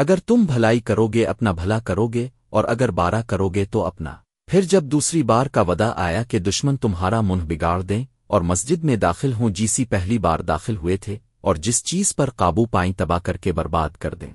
اگر تم بھلائی کرو گے اپنا بھلا کرو گے اور اگر بارہ کرو گے تو اپنا۔ پھر جب دوسری بار کا ودا آیا کہ دشمن تمہارا منہ بگاڑ دیں اور مسجد میں داخل ہوں جیسی پہلی بار داخل ہوئے تھے، اور جس چیز پر قابو پائیں تباہ کر کے برباد کر دیں۔